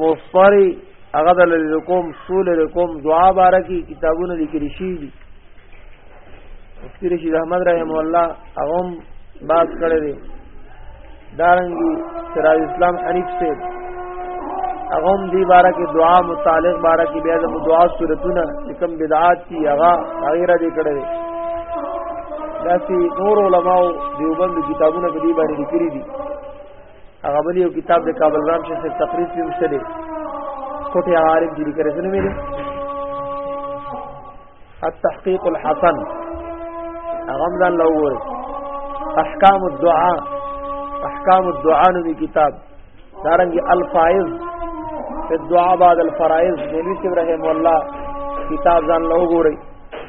مفطری هغه د لکم سول لکم دعا بارکی کتابونه لیکل شي دي مفتی رشید احمد رحم الله هغه باز کړی دی دارنګي سراج اسلام حنیف سے هغه دی بارکی دعا متعلق بارکی بیا د دعا صورتونه کوم بدعات دي هغه غیره دي کړی دی داسې نور علماو دیوبند کتابونه په دې باندې لیکلي دي هغه بل یو کتاب د کابل رام شیخ صاحب تقریر کې مشته دی کوټه عارف جری کرے سن میرے التحقیق الحسن هغه ځان له وره احکام الدعاء احکام الدعاء نو کتاب دارنګ الفائز په دعا بعد الفرائض نیلوی صاحب رحم الله کتاب ځان له وره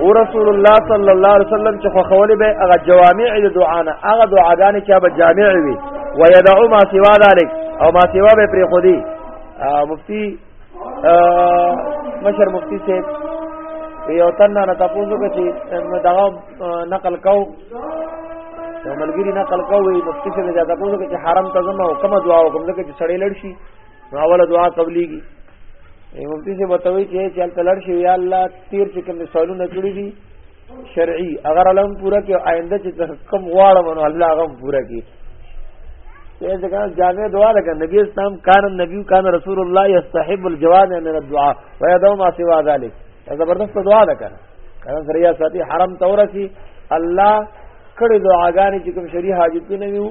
او رسول الله صلی الله علیه وسلم چې خوخولې به هغه جوامع د دعا نه هغه دعاګانې چې به جامع وي ويدعو ما سوا ذلك او ما سوا به پرې خودي مفتی مشر مفتی سے یو تن نه تاسو کو چې دغه نقل کو یو ملګری نقل کو وي مفتی سے دا تاسو کو چې حرم تزمه او کوم دعا وکم چې سړی لړ شي ناول دعا قبليږي مفتی سے بتوي چې چل تلړ شي یا الله تیر چې کوم سوالونه کړی دي شرعي اگر علم پورا کې آینده چې کم غواړم نو الله غم پورا کې یہ جگہ جامع دعا لگا نبی اسلام کان نبی کان رسول اللہ یستحب الجواد من الدعاء و یدعو ما سوا ذلك زبردست دعا ده کنه کنه سریا ساتي حرم تورسی الله کړي دعاګانې چې کوم شری حاجتونه وي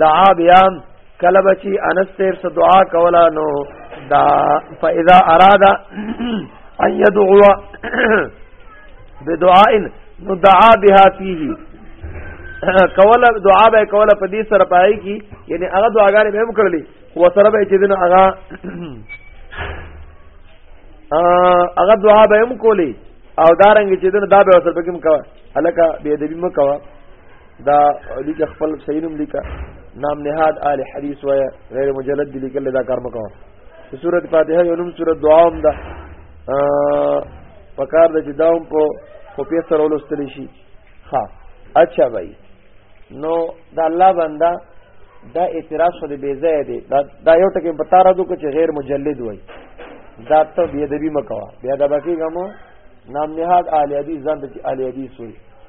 دعا بیا کله بچی انس تیر سے دعا کولا نو دا فاذا اراد ان يدعو بدعاء نو دعا بها فيه کوله دعا به کوله په دې سره پای کی یعنی هغه دعاګانې به وکړلې و سره به چې دین هغه هغه دعا به هم کولې او دارنګ چې دین دا به سره پکې مکوا الکه به دې مکوا دا لیکه خپل صحیح نوم لیکه نام نهاد آل حدیث وای غیر مجلد دی لیکل دا کار مکو چې سورۃ فاتحه یو نوم سورۃ دعا هم ده پکار د چې داوم په خو په سره ولستل شي ها اچھا بھائی نو دا الله بندا دا اعتراض خو دې بے ځای دی دا, دا یو ټکی په تار دو چې غیر مجلد وای دا ته بی ادبی مکوا بیا دا باقی غمو نام نهاد آل حدیث ځان د آل حدیث وای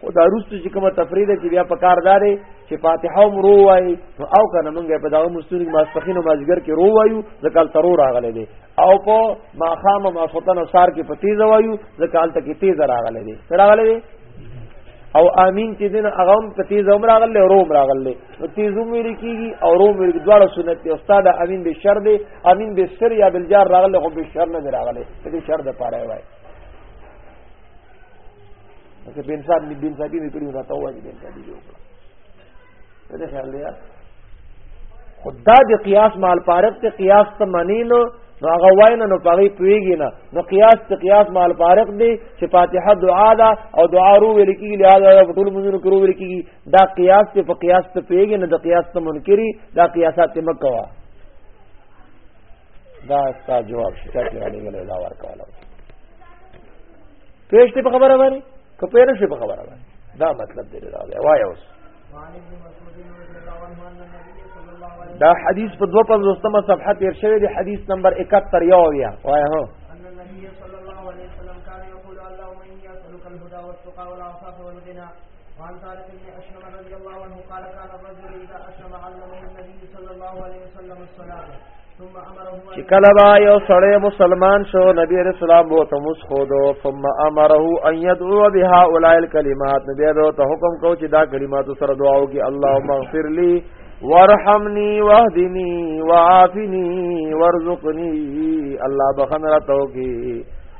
خو دا روستو چې کومه تفریح ده چې بیا په کار دارې چې فاتحه هم رو وایي نو او که نه مونږ په دغه مستوني کې ماسپخین او مازګر کې رو وایو ځکه هلته رو راغلی دی او په ماښام او ماسوتن او سار کې په تیزه وایو ځکه هلته کې تیزه راغلی دی څه راغلی دی او امین چې دین هغه هم په تیزه هم راغلی رو هم راغلی نو تیزه هم ویل کېږي او رو هم ویل کېږي دواړه سنت دی استاد امین به شر دی امین به سر یا بلجار راغلی خو به شر نه دی راغلی په دې شر دپاره یې وایي چې بن صاحب نه بن صاحب یې کړی دا ته وایي بن صاحب یې وکړه څه خیال دی خدا د قیاس مال فارق ته قیاس ته معنی نو نو هغه واینه نو پغی پیږي نه نو قیاس ته قیاس مال فارق دی چې فاتحه دعا ده او دعا رو ویل کیږي لہذا ټول منځونو کرو ویل کیږي دا قیاس ته په قیاس ته پیږي نه د قیاس ته منکری دا قیاسات مکوا دا ستا جواب شي چې ته باندې غلې دا ورکواله پېښ دې په خبره باندې که پېښ شي په خبره باندې دا مطلب دې دا دی وای اوس دا حدیث په 250مه صفحه تیر شوی دی حدیث نمبر 71 یو بیا وای هو وعن طارق بن اشرم رضي الله عنه قال كان الرجل اذا اشرم علمه النبي صلى الله عليه وسلم الصلاه ثم امره چې کله با یو سړی مسلمان شو نبی رسول الله وو ته مس خودو ثم امره ان يدعو بها اولئک الكلمات نبی وو ته حکم کو چې دا کلمات سره دعا وکي اللهم اغفر لي وارحمني واهدني وعافني وارزقني الله بخنه راتو کی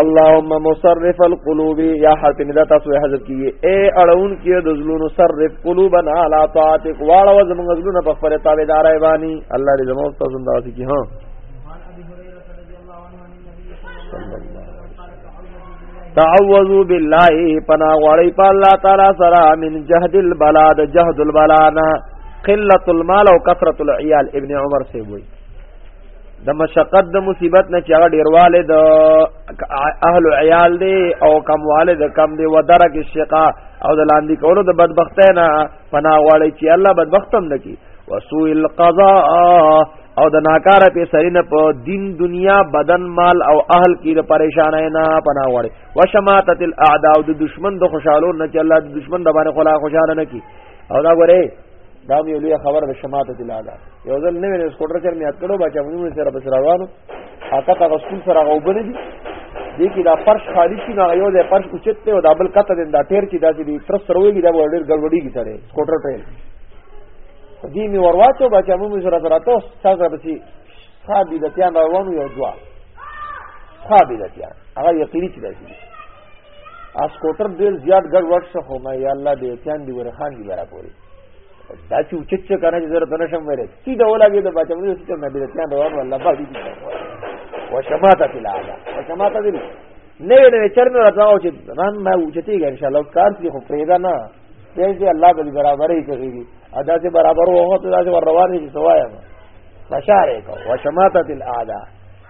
اللهم مصرف القلوب یا حاتم دا تاسو حضرت کی اے اڑون کی د زلون صرف قلوبنا علی طاعتک واړه زمون زلون په خپل تابعدارای بانی الله دې زموږ تاسو دا کی ها تعوذوا بالله پنا غړی په الله تعالی سره من جهد البلا د جهد البلانا قلت المال او کثرت العيال ابن عمر سی وای د مشقت د مصیبت نه چې هغه ډیرواله د اهل عیال دی او کمواله د کم دی ودرک الشقا او د لاندې کولو د بدبختۍ نه پناه غواړي چې الله بدبختم نکي وسوء القضاء او د ناکاره په سرینه په دین دنیا بدن مال او اهل کې د پریشانای نه پناه وړي وشماتت الاعداء د دشمن د خوشالو نه چې الله د دشمن د باندې خلا خوشاله نه کی او دا غره دا یو لوی خبر د شماتت الاعداء یو ځل نوې سکوټر چر میات کړو بچا موږ سره بسراوانو هغه ته رسول سره غوبل دي دې کې دا فرش خالی شي نه یو د فرش اوچت ته او دا بل کته دا ټیر کې دا چې تر سره ویږي دا ورډر ګړوډي کې تړي سکوټر ټیر دې می ورواچو بچا مو سره سره ته تاسو به شي خابي د تیان روانو یو دوا خابي د تیان هغه یقیني چې دی اس کوټر ډیر زیات ګډ وډ شو خو ما یا الله دې تیان دی ورخان دی برابرې دا چې اوچت چې کنه چې ضرورت نه شم ویلې سي دا ولاګي دا بچا مې چې نه دې ته روان والله با دي وشماته فی العاده وشماته دې نه نه چرمه راځاو چې ران ما اوچتيږي ان شاء الله کار دې خو پیدا نه دې دې الله دې برابرې کوي ادا دې برابر وو ته دا چې روان دي سوایا بشاره کو وشماته فی العاده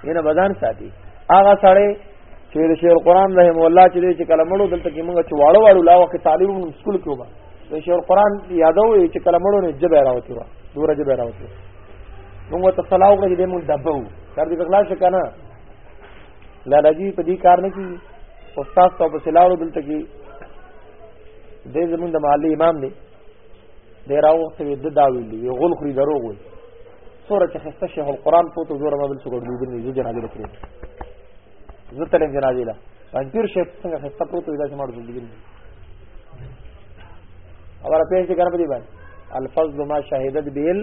ینه بدن ساتي هغه سړی چې شیخ القرآن رحم الله چې چې کلمړو دلته کې موږ چې واړو واړو لا وخت تعلیم سکول کې وبا نو شیخ القرآن یادو چې کله مړو نه جبه راوتی و دور جبه راوتی موږ ته صلاح وکړه چې موږ دبو کار دې خلاص کنه لالا جی په دې کار نه کی استاد ته په صلاح ورو دلته کی دې زمون د محلي امام دی دې راوخت وی د دا ویلی وی غول خوري دروغ وی سورته خسته شیخ القرآن په تو زور ما بل څه ګډ دې نه زجر حاضر کړی زه تلم جنازې له باندې پیر شیخ څنګه خسته پروت وي دا چې ماړو ژوندګي اور په دې کار په دې باندې الفضل ما شهادت بیل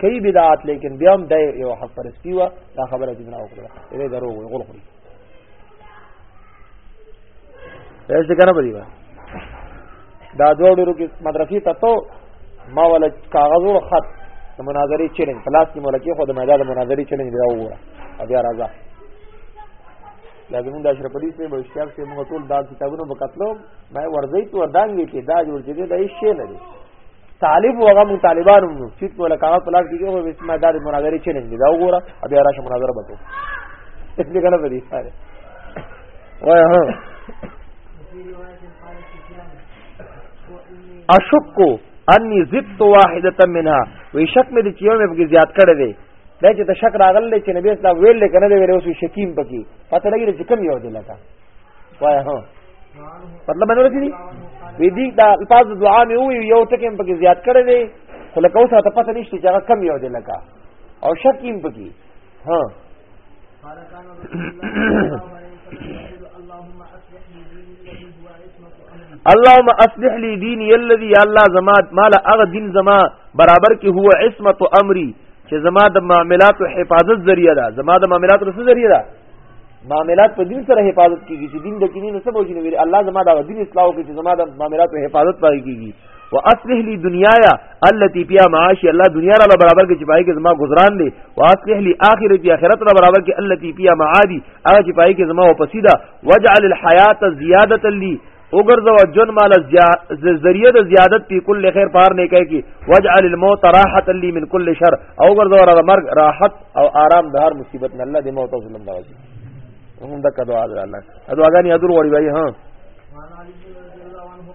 کئی بدعات لیکن بیا هم د یو حق پرستی و دا خبره دې نه وکړه دې درو وي غول خوري دې څنګه په دې باندې دا دوه ډورو کې مدرسې ته ته ما ولا کاغذ او خط د مناظرې چیلنج پلاس کې مولکه خو د میدان د مناظرې چیلنج دا وګوره بیا راځه لازم د اشرف علي سره به اشتیاق سره موږ ټول دا کتابونه وکتلو ما ورځي تو دانګې کې دا جوړ چې دا هیڅ شی نه دی طالب وغه مون طالبانو مون سیټ کوله کاغه پلاټ کیږي او اسم دار مناظره چیلنج دی دا وګوره ا بیا راشه مناظره بکو دې کنه بدی ساره وای هو اشک انی زدت واحده منها وی شک مې د چیو مې بګی زیات کړی دی دا چې ته شک راغل چې نبی اسلام ویل کنه دی ویل اوس شکیم پکې پته لګی چې کم یو دی لکه وای ها مطلب باندې ورسېدي وی دي دا الفاظ دعا مې وی یو ټکی په کې زیات کړی دی خو لکه اوس ته پته نشته چې هغه کم یو دی لکه او شک یې په کې ها اللهم اصلح لي ديني الذي يا الله زما مال اغه دین زما برابر کې هو عصمت امري چې زما د معاملاتو حفاظت ذریعہ ده زما د معاملاتو ذریعہ ده معاملات په دین سره حفاظت کیږي چې دین د کینې نه سبب جنې ویل الله زما دا دین اصلاح کوي چې زما د معاملات په حفاظت پای کیږي واصلح لي دنیایا التي فيها معاشي الله دنیا را برابر کې چې پای کې زما گزاران دي واصلح لي اخرتي اخرت را برابر کې التي فيها معادي هغه چې پای کې زما واپسی ده واجعل الحیات زیاده لي وګرځوا جن مال ذریعہ د زیادت په کل خیر پار نه کوي کی واجعل الموت راحت لي من کل شر او وګرځوا را مرګ راحت او آرام د هر مصیبت نه الله دې موت او ظلم دا وځي هم دا کدو حاضر الله ادو اگانی ادور وړي وای ها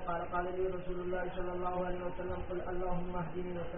قال قال لي رسول الله صلى الله عليه وسلم قل اللهم اهدني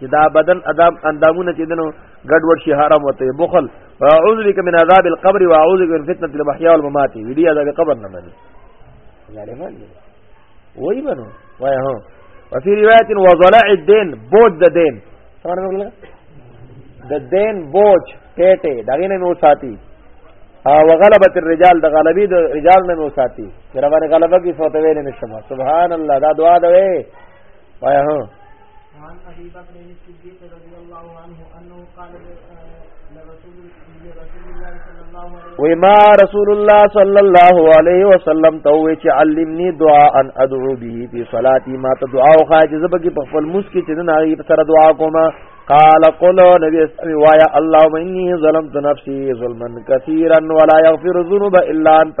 چې دا بدن ادم اندامونه چې دنو ګډوډ شي حرام وته بخل اعوذ بک من عذاب القبر واعوذ بک من فتنه المحيا والممات ویډي عذاب قبر نه باندې ظالمان وای بنو وای هو وفي روایت وضلع الدين بوج د دین سمونه وګړه د دین بوج ټټه دغه نه مو ساتي او غلبت الرجال د غلبي د رجال نه مو ساتي چې روانه غلبه کی سوته ویل نشم سبحان الله دا دعا ده وای هو وعن ابي بكر الصديق رضي الله عنه انه قال لرسول الله صلى الله عليه وسلم وما رسول الله صلى الله عليه وسلم توي چې علمني دعاء ان ادعو به في صلاتي ما تدعا او خاج زبګي په خپل مسکی چې نه غي سره دعا کوم قال قل نبي اسمي وايا اللهم اني ظلمت نفسي ظلما كثيرا ولا يغفر الذنوب الا انت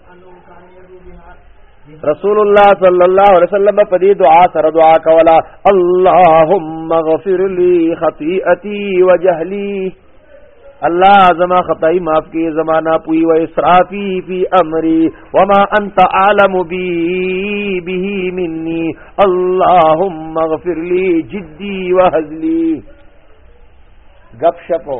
رسول الله صلی الله علیه وسلم په دې دعا سره دعا کولا اللهم اغفر لي خطيئتي وجهلي الله زما خدای معاف کی زمانہ پوی و اسرافی فی امری وما انت عالم بی به منی اللهم اغفر لی جدی وهزلی گپ شپو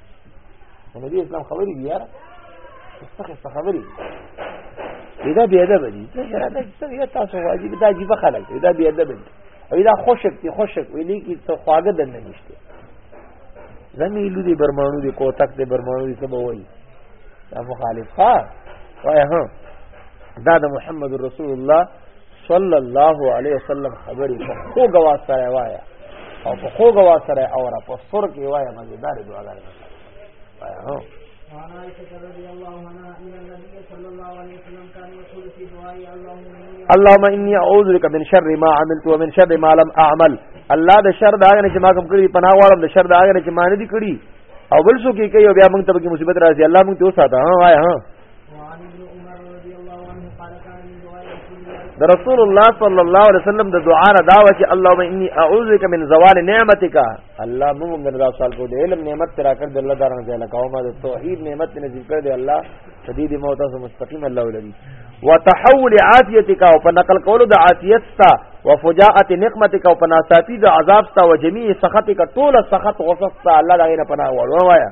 نبی اسلام خبرې دي یاره استخه څه خبرې دا بی ادب دي دا تاسو واجب دا عجیب خلک دا بی ادب دي او دا خوشک دي خوشک ویلې کې څه خواګه دنه نشته زمي لودي برمانو دي کوتک دي برمانو دي سبا وایي دا مخالف ها وای ها دا د محمد رسول الله صلی الله علیه وسلم خبرې په خو غوا سره وایا او په خو غوا سره اور په سر کې وایا مزیدار دعاګانې وایا هو وعن عائشة رضي الله عنها أن النبي صلى الله عليه وسلم كان يقول في دعائه اللهم إني أعوذ بك من شر ما عملت ومن شر ما لم أعمل الله د شر دا غنه چې ما کوم کړی پناه غواړم د شر دا غنه چې ما نه دي کړی او بل څوک یې کوي بیا موږ ته به مصیبت راځي الله موږ ته وساته ها وای ها د رسول الله صلی الله علیه وسلم د دعا نه دا و چې اللهم انی اعوذ بک من زوال نعمتک الله موږ موږ دا سوال کو د علم نعمت ترا کړ د الله دارنه ځای لکاو ما د توحید نعمت نه ذکر کړ دی الله شدید موت سره مستقیم الله ولدی وتحول عافیتک او په نقل کولو د عافیت تا وفجاءت نقمتک او په ناصافی د عذاب تا او جميع سخطک ټول سخط غصه تا الله دغه نه پناه وړو وایا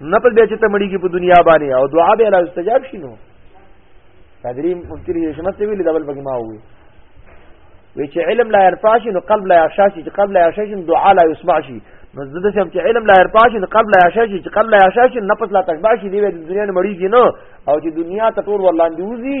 نه په بیا چې ته مړیږي په دنیا باندې او دعا به الله استجاب شي نو تدریم ممکن یې شمت ویل دا بل پکې ما وي وی چې علم لا يرفع شي نو قلب لا يخشع شي چې قلب لا يخشع شي دعا لا يسمع شي نو زده سم چې علم لا يرفع شي نو قلب لا يخشع شي چې قلب لا يخشع شي نفس لا تشبع شي دی د دنیا نه مړیږي نو او چې دنیا ته ټول ورلاندې وځي